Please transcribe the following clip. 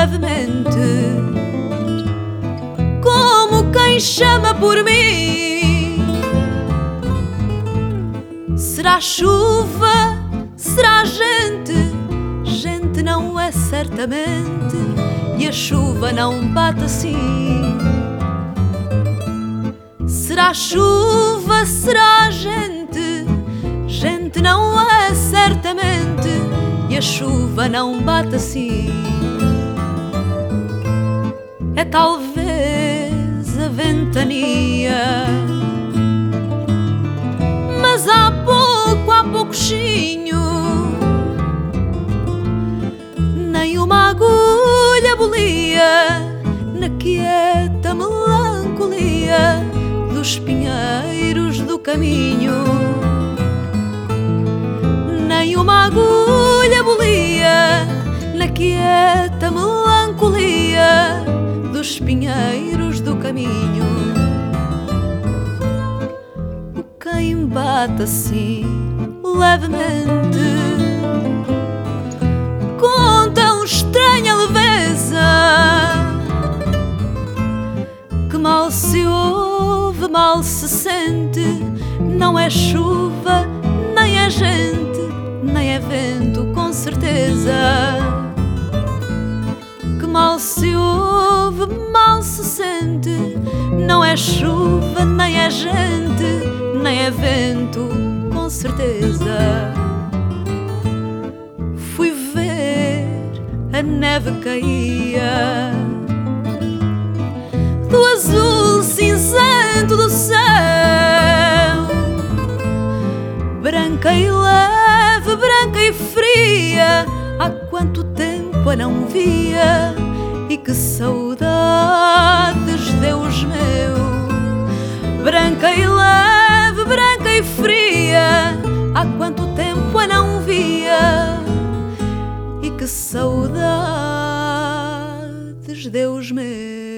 levemente, como quem chama por mim. Será chuva, será gente, gente não é certamente, e a chuva não bate assim. Será chuva, a chuva não bate assim. É talvez a ventania, mas há pouco, há pouquinho, nem uma agulha bolia na quieta melancolia dos pinheiros do caminho. Nem uma agulha na quieta melancolia dos pinheiros do caminho. O quem bate assim levemente com tão estranha leveza que mal se ouve, mal se sente. Não é chuva, Não é chuva, nem é gente, nem é vento, com certeza. Fui ver a neve caía do azul cinzento do céu, branca e leve, branca e fria. Há quanto tempo a não via e que saudades, Deus meu, branca e leve, branca e fria. Há quanto tempo a não via e que saudades, Deus meu.